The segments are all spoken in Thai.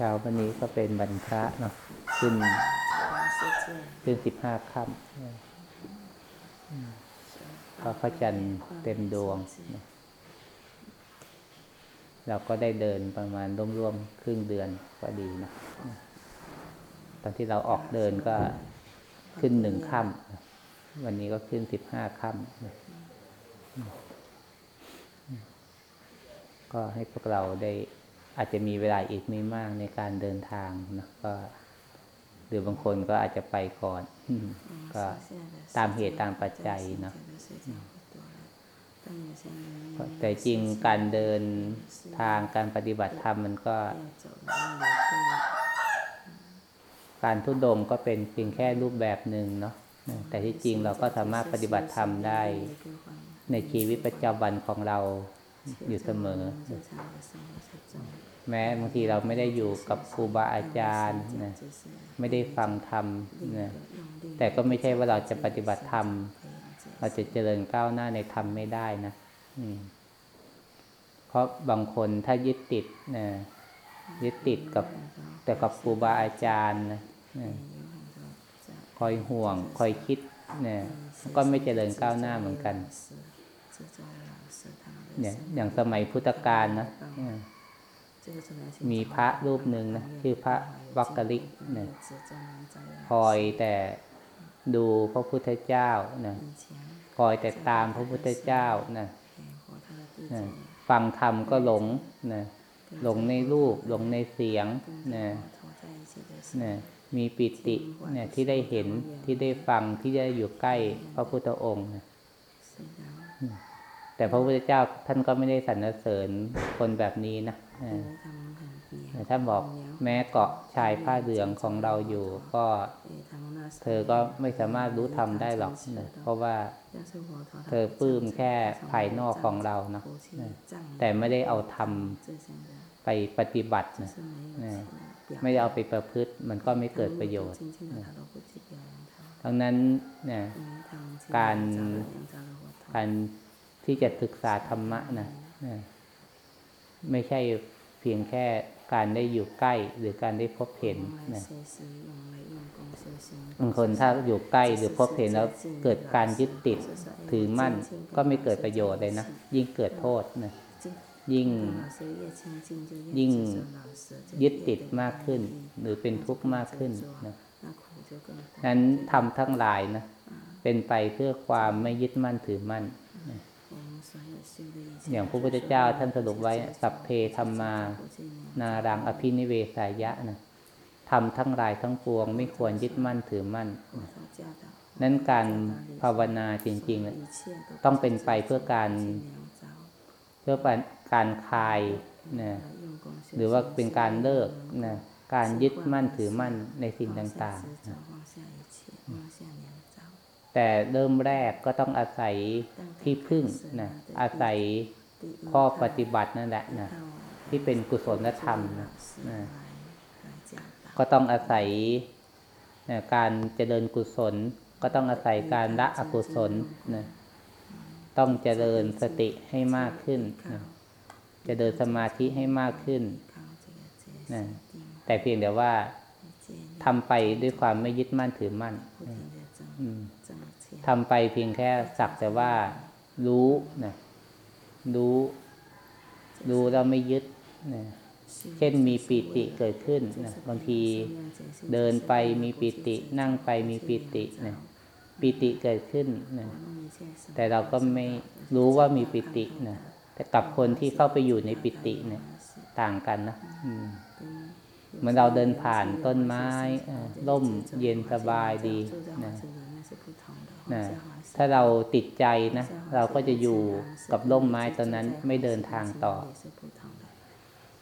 เช้าวันนี้ก็เป็นบรรพระเนาะขึ้นขึ้นสิบห้าค่ำก็พระจันทร์เต็มดวง เราก็ได้เดินประมาณร่วมๆครึ่งเดือนก็ดีนะตอนที่เราออกเดินก็ขึ้นหนึ่งค่ำวันนี้ก็ขึ้นสิบห้าค่ำก็ให้พวกเราได้ อาจจะมีเวลาอีกไม่มากในการเดินทางนะก็ หรือบางคนก็อาจจะไปก่อน ก็ตามเหตุตามปัจจัยเนาะแต่จริงการเดินทางการปฏิบัติธรรมมันก็ การทุดงค์ก็เป็นเพียงแค่รูปแบบหนึ่งเนาะแต่ที่จริงเราก็สามารถปฏิบัติธรรมได้ ในชีวิตประจำวันของเราอยู่เสมอ แม้บางทีเราไม่ได้อยู่กับครูบาอาจารย์นะไม่ได้ฟังธรรมนะแต่ก็ไม่ใช่ว่าเราจะปฏิบัติธรรม เราจะเจริญก้าวหน้าในธรรมไม่ได้นะเพราะบางคนถ้ายึดติดนะยึดติดกับแต่กับครูบาอาจารย์นะคอยห่วง คอยคิดเนี่ยก็ไม่เจริญก้าวหน้าเหมือนกัน เนี่ย อย่างสมัยพุทธกาลนะ มมีพระรูปหนึ่งนะชื่อพระวักกลิกเนี่ยคอยแต่ดูพระพุทธเจ้านะคอยแต่ตามพระพุทธเจ้านะนะฟังธรรมก็หลงนะหลงในรูปหลงในเสียงนะนะมีปิติเนี่ยที่ได้เห็นที่ได้ฟังที่ได้อยู่ใกล้พระพุทธองค์นะแต่พระพุทธเจ้าท่านก็ไม่ได้สรรเสริญคนแบบนี้นะ อ่าแต่ท่านบอกแม้เกาะชายผ้าเหลืองของเราอยู่ ก็เธอก็ไม่สามารถรู้ธรรมได้หรอกนะเพราะว่าเธอปลื้มแค่ภายนอกของเราเนาะนะแต่ไม่ได้เอาธรรมไปปฏิบัตินะนะไม่ได้เอาไปประพฤติ มันก็ไม่เกิดประโยชน์นะดังนั้นเนี่ยการการที่จะศึกษาธรรมะนะนะ ไม่ใช่เพียงแค่การได้อยู่ใกล้หรือการได้พบเห็นนะบางคนถ้าอยู่ใกล้หรือพบเห็นแล้วเกิดการยึดติดถือมั่นก็ไม่เกิดประโยชน์เลยนะ ยิ่งเกิดโทษนะยิ่งยิ่งยึดติดมากขึ้น หรือเป็นทุกข์มากขึ้นนะนั้นทำทั้งหลายนะเป็นไปเพื่อความไม่ยึดมั่นถือมั่น อย่างพระพุทธเจ้าท่านสรุปไว้ สัพเพธรรมา นารังอภินิเวสายะนะทำทั้งหลายทั้งปวง ไม่ควรยึดมั่นถือมั่น นั้นการภาวนาจริงๆ ต้องเป็นไปเพื่อการเพื่อการคลายนะหรือว่าเป็นการเลิกนะการยึดมั่นถือมั่นในสิ่งต่างๆ แต่เริ่มแรกก็ต้องอาศัย ที่พึ่งนะอาศัยข้อปฏิบัตินั่นแหละนะที่เป็นกุศลธรรมนะก็ต้องอาศัยการเจริญกุศล ก็ต้องอาศัยการละอกุศลนะต้องเจริญสติให้มากขึ้นนะเจริญสมาธิให้มากขึ้นนะแต่เพียงแต่ว่าทำไปด้วยความไม่ยึดมั่นถือมั่นทำไปเพียงแค่สักแต่ว่า รู้นะรู้ รู้เราไม่ยึดนะเช่นมีปิติเกิดขึ้นนะบางทีเดินไปมีปิติ นั่งไปมีปิตินะปิติเกิดขึ้นนะแต่เราก็ไม่รู้ว่ามีปิตินะแต่กับคนที่เข้าไปอยู่ในปิติเนี่ย ต่างกันนะอืมเหมือนเราเดินผ่านต้นไม้ร่มเย็นสบายดีนะนะ ถ้าเราติดใจนะ เราก็จะอยู่กับร่มไม้ตอนนั้นไม่เดินทางต่อ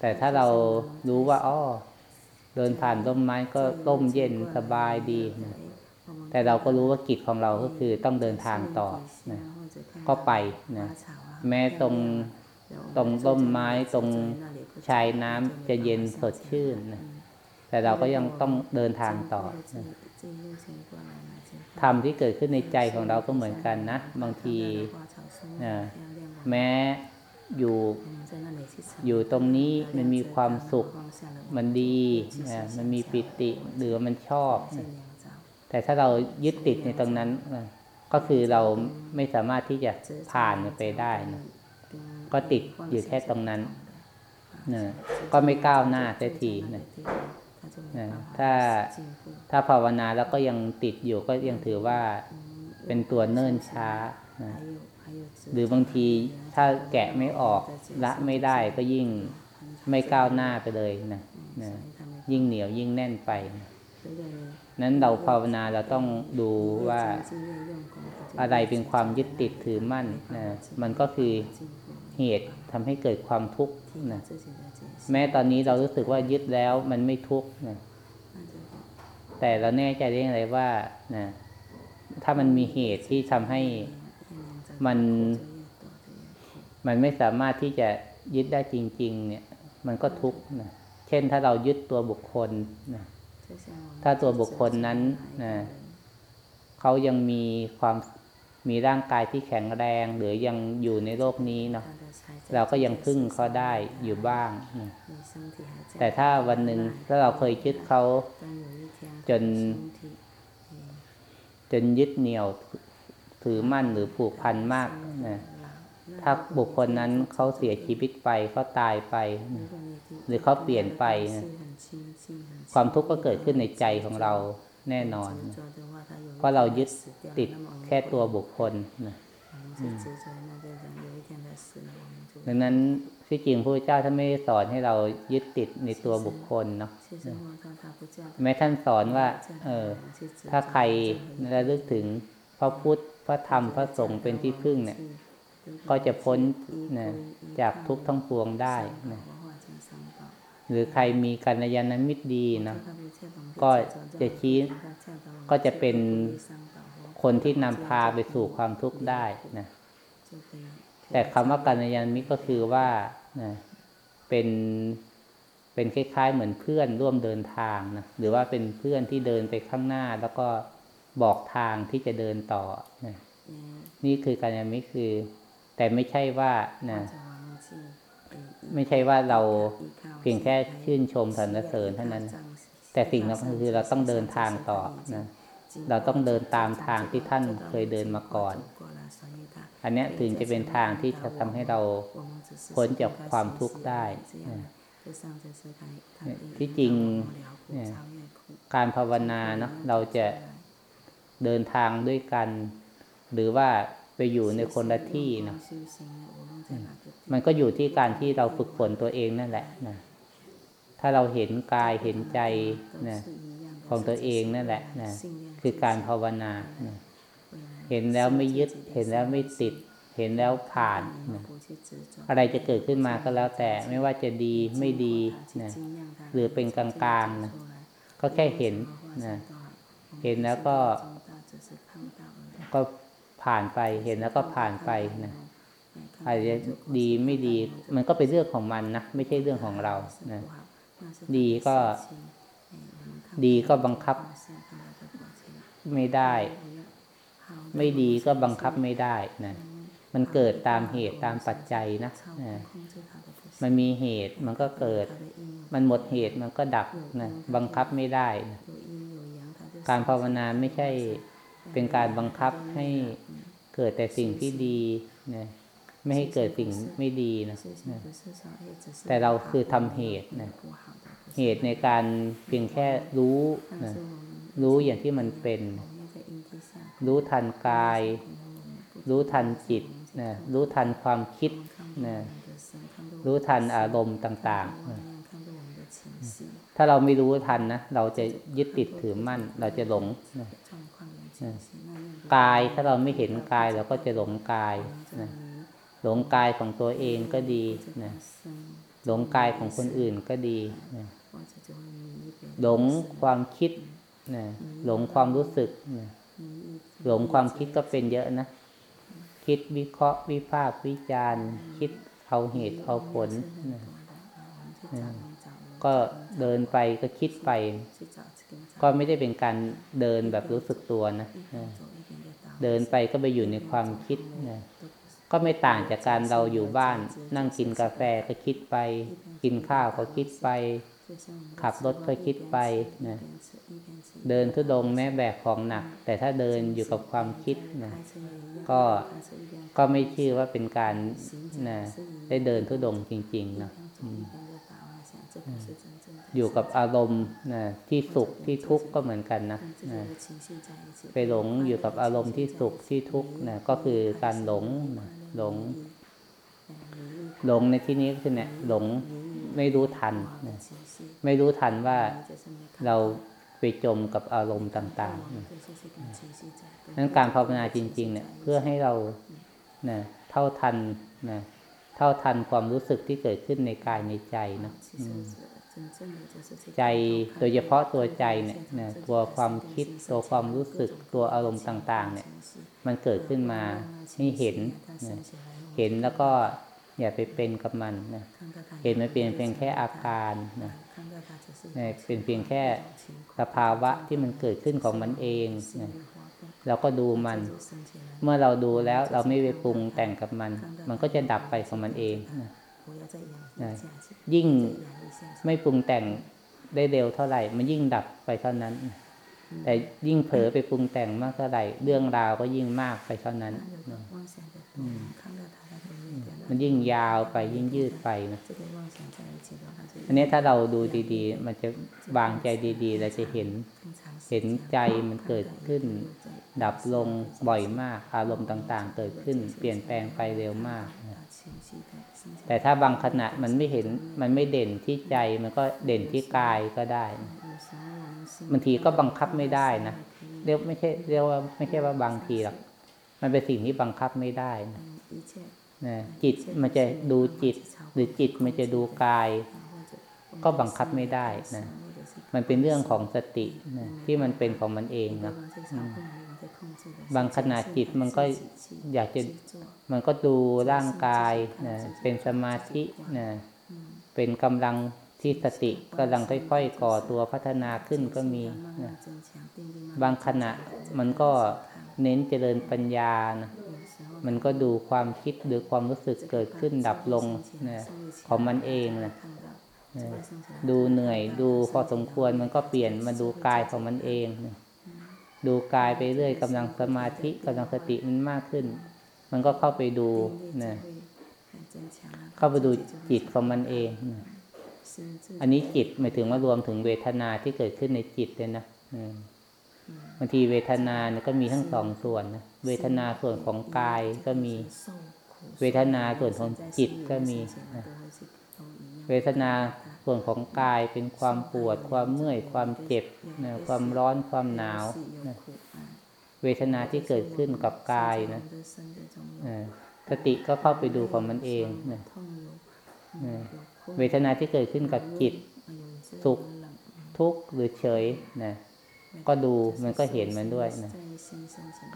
แต่ถ้าเรารู้ว่าอ้อเดินผ่านร่มไม้ก็ร่มเย็นสบายดีนะแต่เราก็รู้ว่ากิจของเราก็คือต้องเดินทางต่อนะก็ไปนะแม้ตรงตรงร่มไม้ตรงชายน้ำจะเย็นสดชื่นนะ แต่เราก็ยังต้องเดินทางต่อนะธรรมที่เกิดขึ้นในใจของเราก็เหมือนกันนะ บางทีแม้อยู่อยู่ตรงนี้มันมีความสุข มันดีมันมีปิติหรือมันชอบ แต่ถ้าเรายึดติดในตรงนั้น ก็คือเราไม่สามารถที่จะผ่านไปได้นะก็ติดอยู่แค่ตรงนั้นนะก็ไม่ก้าวหน้าเสียทีนะ ถ้าถ้าภาวนาแล้วก็ยังติดอยู่ก็ยังถือว่าเป็นตัวเนิ่นช้านะหรือบางทีถ้าแกะไม่ออกละไม่ได้ก็ยิ่งไม่ก้าวหน้าไปเลยนะนะยิ่งเหนียวยิ่งแน่นไปนะนั้นเราภาวนาเราต้องดูว่าอะไรเป็นความยึดติดถือมั่นนะมันก็คือเหตุทำให้เกิดความทุกข์นะ แม้ตอนนี้เรารู้สึกว่ายึดแล้วมันไม่ทุกข์นะแต่เราแน่ใจได้ยังไงว่านะถ้ามันมีเหตุที่ทำให้มันมันไม่สามารถที่จะยึดได้จริง ๆ เนี่ย มันก็ทุกข์นะเช่นถ้าเรายึดตัวบุคคลนะถ้าตัวบุคคลนั้นนะเขายังมีความ มีร่างกายที่แข็งแรง หรือยังอยู่ในโลกนี้เนาะเราก็ยังพึ่งเขาได้อยู่บ้างนะแต่ถ้าวันหนึ่งถ้าเราเคยยึดเขาจน จนยึดเหนี่ยวถือมั่นหรือผูกพันมากนะถ้าบุคคลนั้นเขาเสียชีวิตไปเขาตายไปนะหรือเขาเปลี่ยนไปนะความทุกข์ก็เกิดขึ้นในใจของเราแน่นอนนะเพราะเรายึดติด แค่ตัวบุคคลนะดังนั้นที่จริงพระเจ้าท่านไม่ได้สอนให้เรายึดติดในตัวบุคคลเนาะแม้ท่านสอนว่า เออ ถ้าใครระลึกถึงพระพุทธพระธรรมพระสงฆ์เป็นที่พึ่งเนี่ย ก็จะพ้นนะจากทุกข์ทั้งปวงได้นะหรือใครมีกัลยาณมิตรดีนะก็จะชี้ก็จะเป็น คนที่นำพาไปสู่ความทุกข์ได้นะแต่คำว่ากัลยาณมิตรก็คือว่านะเป็นเป็นคล้ายๆ เหมือนเพื่อนร่วมเดินทางนะหรือว่าเป็นเพื่อนที่เดินไปข้างหน้า แล้วก็บอกทางที่จะเดินต่อนะนี่คือกัลยาณมิตรคือ แต่ไม่ใช่ว่านะไม่ใช่ว่าเราเพียงแค่ชื่นชมสรรเสริญเท่านั้น แต่สิ่งนั้นคือเราต้องเดินทางต่อนะ เราต้องเดินตามทางที่ท่านเคยเดินมาก่อน อันนี้ถึงจะเป็นทางที่จะทำให้เราพ้นจากความทุกข์ได้ที่จริงการภาวนาเนาะเราจะเดินทางด้วยกัน หรือว่าไปอยู่ในคนละที่เนาะมันก็อยู่ที่การที่เราฝึกฝนตัวเองนั่นแหละนะถ้าเราเห็นกายเห็นใจนะของตัวเองนั่นแหละนะ คือการภาวนานะเห็นแล้วไม่ยึด เห็นแล้วไม่ติด เห็นแล้วผ่านนะอะไรจะเกิดขึ้นมาก็แล้วแต่ไม่ว่าจะดีไม่ดีนะหรือเป็นกลางๆนะก็แค่เห็นนะเห็นแล้วก็ก็ผ่านไปเห็นแล้วก็ผ่านไปนะอาจจะดีไม่ดี มันก็เป็นเรื่องของมันนะไม่ใช่เรื่องของเรานะดีก็ ดีก็บังคับ ไม่ได้ ไม่ดีก็บังคับไม่ได้นะมันเกิดตามเหตุตามปัจจัยนะนะมันมีเหตุมันก็เกิด มันหมดเหตุมันก็ดับนะบังคับไม่ได้นะการภาวนาไม่ใช่เป็นการบังคับให้เกิดแต่สิ่งที่ดีนะไม่ให้เกิดสิ่งไม่ดีนะนะแต่เราคือทำเหตุนะเหตุในการเพียงแค่รู้นะ รู้อย่างที่มันเป็น รู้ทันกาย รู้ทันจิตนะรู้ทันความคิดนะรู้ทันอารมณ์ต่างๆ ถ้าเราไม่รู้ทันนะ เราจะยึดติดถือมั่น เราจะหลงนะกายถ้าเราไม่เห็นกายเราก็จะหลงกายนะหลงกายของตัวเองก็ดีนะหลงกายของคนอื่นก็ดีนะหลงความคิด นะหลงความรู้สึกนะหลงความคิดก็เป็นเยอะนะ คิดวิเคราะห์วิพากษ์วิจารณ์ คิดเอาเหตุเอาผลนะนะก็เดินไปก็คิดไป ก็ไม่ได้เป็นการเดินแบบรู้สึกตัวนะนะเดินไปก็ไปอยู่ในความคิดนะก็ไม่ต่างจากการเราอยู่บ้าน นั่งกินกาแฟก็คิดไป กินข้าวก็คิดไป ขับรถก็คิดไปนะ เดินทุดงแม้แบกของหนัก แต่ถ้าเดินอยู่กับความคิดนะก็ก็ไม่ชื่อว่าเป็นการนะได้เดินทุดงจริงๆนะอยู่กับอารมณ์นะที่สุขที่ทุกข์ก็เหมือนกันนะนะไปหลงอยู่กับอารมณ์ที่สุขที่ทุกข์นะก็คือการหลงนะหลง หลงในที่นี้คือเนี่ยหลงไม่รู้ทันนะไม่รู้ทันว่าเรา ไปจมกับอารมณ์ต่างๆนะนั้นการภาวนาจริง ๆ เนี่ยเพื่อให้เรานะเท่าทันนะเท่าทันความรู้สึกที่เกิดขึ้นในกายในใจนะอืมใจโดยเฉพาะตัวใจเนี่ยนะตัวความคิดตัวความรู้สึกตัวอารมณ์ต่าง ๆ เนี่ย มันเกิดขึ้นมาให้เห็นนะเห็นแล้วก็อย่าไปเป็นกับมันนะเห็นมันเป็นเพียงแค่อาการนะนะเป็นเพียงแค่ สภาวะที่มันเกิดขึ้นของมันเองเราก็ดูมัน เมื่อเราดูแล้วเราไม่ไปปรุงแต่งกับมัน มันก็จะดับไปของมันเองนะยิ่งไม่ปรุงแต่งได้เร็วเท่าไหร่ มันยิ่งดับไปเท่านั้น แต่ยิ่งเผลอไปปรุงแต่งมากเท่าไหร่ เรื่องราวก็ยิ่งมากไปเท่านั้น มันยิ่งยาวไปยิ่งยืดไปนะ อันนี้ถ้าเราดูดีๆ มันจะวางใจดีๆ เราจะเห็น เห็นใจมันเกิดขึ้น ดับลงบ่อยมาก อารมณ์ต่างๆ เกิดขึ้น เปลี่ยนแปลงไปเร็วมาก แต่ถ้าบางขณะมันไม่เห็น มันไม่เด่นที่ใจ มันก็เด่นที่กายก็ได้ บางทีก็บังคับไม่ได้นะ เรียกไม่ใช่เรียกว่าไม่ใช่ว่าบางทีหรอก มันเป็นสิ่งที่บังคับไม่ได้นะจิตมันจะดูจิต หรือจิตมันจะดูกาย ก็บังคับไม่ได้นะ มันเป็นเรื่องของสตินะที่มันเป็นของมันเองนะอืมบางขณะจิตมันก็อยากจะมันก็ดูร่างกายนะเป็นสมาธินะเป็นกำลังที่สติกำลังค่อยๆ ก่อตัวพัฒนาขึ้นก็มีนะบางขณะมันก็เน้นเจริญปัญญานะมันก็ดูความคิดหรือความรู้สึกเกิดขึ้นดับลงนะของมันเองนะนะ ดูเหนื่อยดูพอสมควรมันก็เปลี่ยนมาดูกายของมันเองนะดูกายไปเรื่อยกำลังสมาธิกำลังสติมันมากขึ้น มันก็เข้าไปดูนะเข้าไปดูจิตของมันเองนะอันนี้จิตหมายถึงว่ารวมถึงเวทนาที่เกิดขึ้นในจิตเลยนะอืมบางทีเวทนาเนี่ยก็มีทั้งสองส่วนนะเวทนาส่วนของกายก็มี เวทนาส่วนของจิตก็มีนะเวทนา ส่วนของกายเป็นความปวด ความเมื่อย ความเจ็บนะความร้อนความหนาวนะเวทนาที่เกิดขึ้นกับกายนะสติก็เข้าไปดูของมันเองนะเวทนาที่เกิดขึ้นกับจิต สุขทุกข์หรือเฉยนะก็ดูมันก็เห็นมันด้วยนะ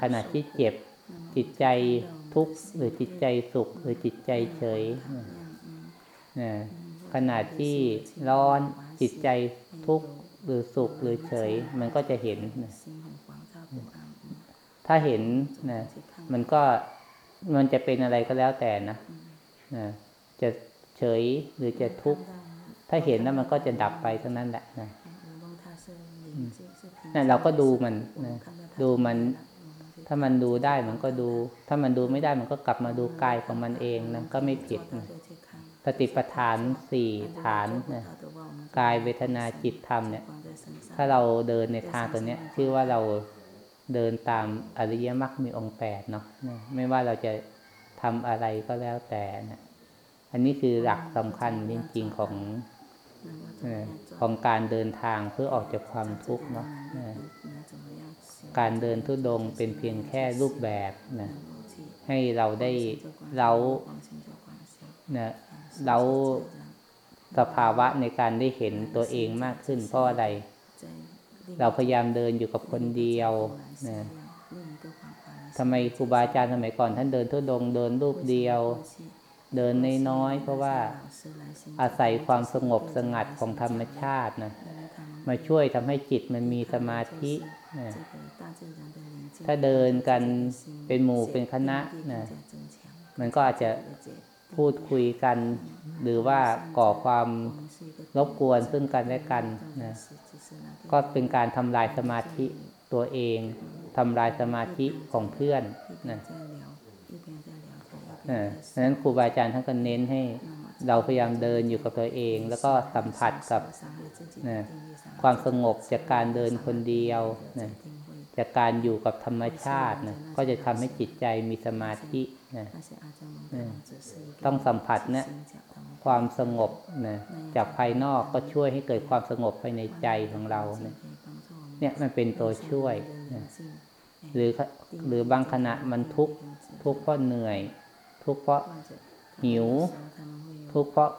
ขณะที่เจ็บจิตใจทุกข์หรือจิตใจสุข หรือจิตใจเฉยนะ ขณะที่ร้อนจิตใจทุกข์หรือสุขหรือเฉย มันก็จะเห็นนะถ้าเห็นนะมันก็มันจะเป็นอะไรก็แล้วแต่นะนะจะเฉยหรือจะทุกข์ถ้าเห็นแล้วมันก็จะดับไปเท่านั้นแหละนะนั่นเราก็ดูมันนะดูมัน ถ้ามันดูได้มันก็ดู ถ้ามันดูไม่ได้มันก็กลับมาดูกายของมันเองนะก็ไม่ผิดนะ สติปัฏฐานสี่ฐานนะกายเวทนาจิตธรรมเนี่ย ถ้าเราเดินในทางตัวเนี้ย ชื่อว่าเราเดินตามอริยมรรคมีองค์แปดเนาะไม่ว่าเราจะทำอะไรก็แล้วแต่นะอันนี้คือหลักสำคัญจริงๆของของการเดินทางเพื่อออกจากความทุกข์เนาะการเดินทุดงค์เป็นเพียงแค่รูปแบบนะให้เราได้เรานะ เราสภาวะในการได้เห็นตัวเองมากขึ้นเพราะอะไร เราพยายามเดินอยู่กับคนเดียวนะทำไมครูบาอาจารย์สมัยก่อนท่านเดินทุดงเดินรูปเดียว เดินน้อยๆเพราะว่าอาศัยความสงบสงัดของธรรมชาตินะมาช่วยทำให้จิตมันมีสมาธินะถ้าเดินกันเป็นหมู่เป็นคณะนะมันก็อาจจะ พูดคุยกัน หรือว่าก่อความรบกวนซึ่งกันและกันนะก็เป็นการทำลายสมาธิตัวเองทำลายสมาธิของเพื่อนนะนะดังนั้นครูบาอาจารย์ท่านก็เน้นให้เราพยายามเดินอยู่กับตัวเอง แล้วก็สัมผัสกับนะความสงบจากการเดินคนเดียวนะจากการอยู่กับธรรมชาตินะก็จะทำให้จิตใจมีสมาธินะ ต้องสัมผัสเนี่ยความสงบนะจากภายนอกก็ช่วยให้เกิดความสงบภายในใจของเรานะเนี่ยมันเป็นตัวช่วยนะหรือหรือบางขณะมันทุกข์ทุกข์เพราะเหนื่อย ทุกข์เพราะหิว ทุกข์เพราะ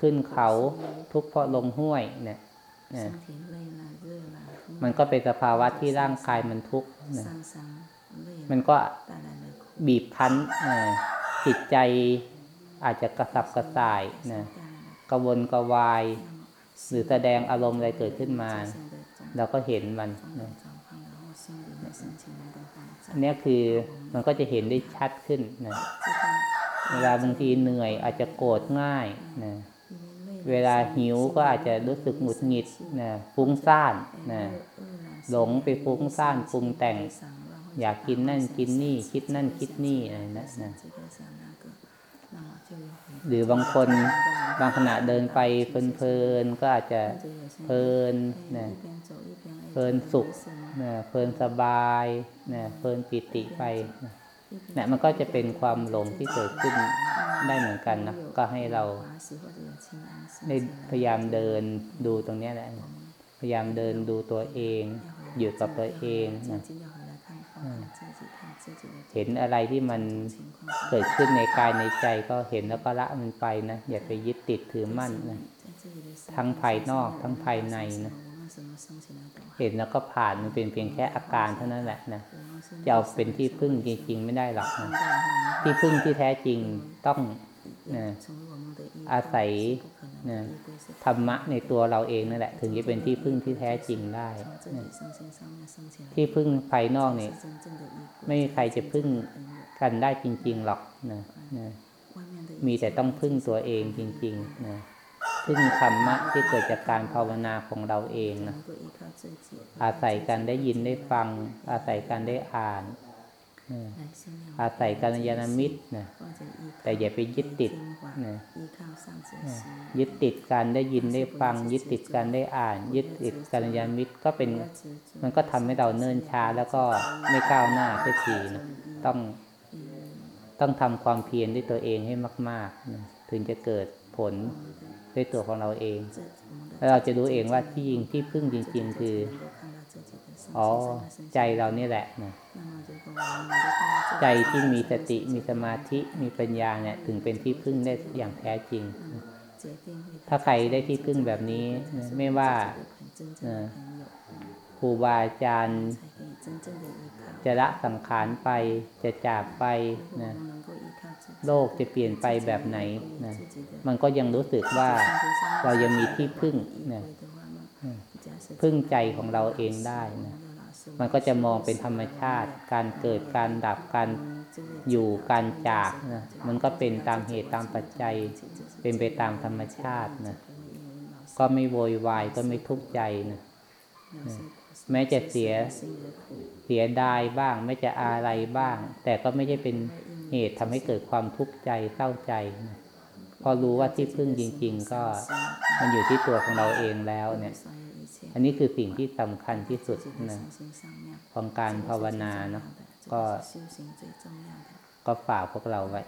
ขึ้นเขา ทุกข์เพราะลงห้วยเนี่ยมันก็เป็นสภาวะที่ร่างกายมันทุกข์นะมันก็บีบคั้น จิตใจอาจจะกระสับกระส่ายนะกระวนกระวาย หรือแสดงอารมณ์อะไรเกิดขึ้นมา เราก็เห็นมันนะอันนี้คือมันก็จะเห็นได้ชัดขึ้นนะเวลาบางทีเหนื่อยอาจจะโกรธง่ายนะเวลาหิวก็อาจจะรู้สึกหงุดหงิดนะฟุ้งซ่านนะหลงไปฟุ้งซ่านปรุงแต่ง อยากกินนั่นกินนี่ คิดนั่นคิดนี่อะไรนะนะ หรือบางคนบางขณะเดินไปเพลินๆก็อาจจะเพลินนะเพลินสุขนะเพลินสบายนะเพลินปิติไปนะมันก็จะเป็นความหลงที่เกิดขึ้นได้เหมือนกันนะก็ให้เราได้พยายามเดินดูตรงนี้แหละ พยายามเดินดูตัวเอง อยู่กับตัวเองนะ เห็นอะไรที่มันเกิดขึ้นในกายในใจก็เห็นแล้วก็ละมันไปนะ อย่าไปยึดติดถือมั่นนะทั้งภายนอกทั้งภายในนะเห็นแล้วก็ผ่านมันเป็นเพียงแค่อาการเท่านั้นแหละนะจะเอาเป็นที่พึ่งจริง ๆ ไม่ได้หรอกนะที่พึ่งที่แท้จริงต้องนะอาศัย นะธรรมะในตัวเราเองนั่นแหละ ถึงจะเป็นที่พึ่งที่แท้จริงได้ ที่พึ่งภายนอกเนี่ยไม่มีใครจะพึ่งกันได้จริง ๆ หรอกนะนะมีแต่ต้องพึ่งตัวเองจริงๆนะพึ่งธรรมะที่เกิดจากการภาวนาของเราเองนะอาศัยการได้ยินได้ฟัง อาศัยการได้อ่าน อาศัยกัลยาณมิตรนะแต่อย่าไปยึดติดนะนะยึดติดการได้ยินได้ฟัง ยึดติดการได้อ่าน ยึดติดกัลยาณมิตรก็เป็นมันก็ทำให้เราเนิ่นช้าแล้วก็ไม่ก้าวหน้าสักทีนะต้องต้องทำความเพียรด้วยตัวเองให้มากๆนะถึงจะเกิดผลด้วยตัวของเราเอง แล้วเราจะรู้เองว่าที่ยิงที่พึ่งจริง ๆ คือ อ๋อ ใจเรานี่แหละนะ ใจที่มีสติมีสมาธิมีปัญญาเนี่ยถึงเป็นที่พึ่งได้อย่างแท้จริง ถ้าใครได้ที่พึ่งแบบนี้ ไม่ว่าครูบาอาจารย์จะละสังขารไปจะจากไปนะโลกจะเปลี่ยนไปแบบไหนนะมันก็ยังรู้สึกว่าเรายังมีที่พึ่งนะพึ่งใจของเราเองได้นะ มันก็จะมองเป็นธรรมชาติ การเกิดการดับการอยู่การจากนะมันก็เป็นตามเหตุตามปัจจัย เป็นไปตามธรรมชาตินะก็ไม่โวยวายก็ไม่ทุกข์ใจนะแม้จะเสียเสียดายบ้าง ไม่จะอะไรบ้าง แต่ก็ไม่ใช่เป็นเหตุทำให้เกิดความทุกข์ใจเศร้าใจนะพอรู้ว่าที่พึ่งจริง ๆ ก็มันอยู่ที่ตัวของเราเองแล้วเนี่ย อันนี้คือสิ่งที่สำคัญที่สุดนะของการภาวนาเนาะก็ก็ฝากพวกเราไว้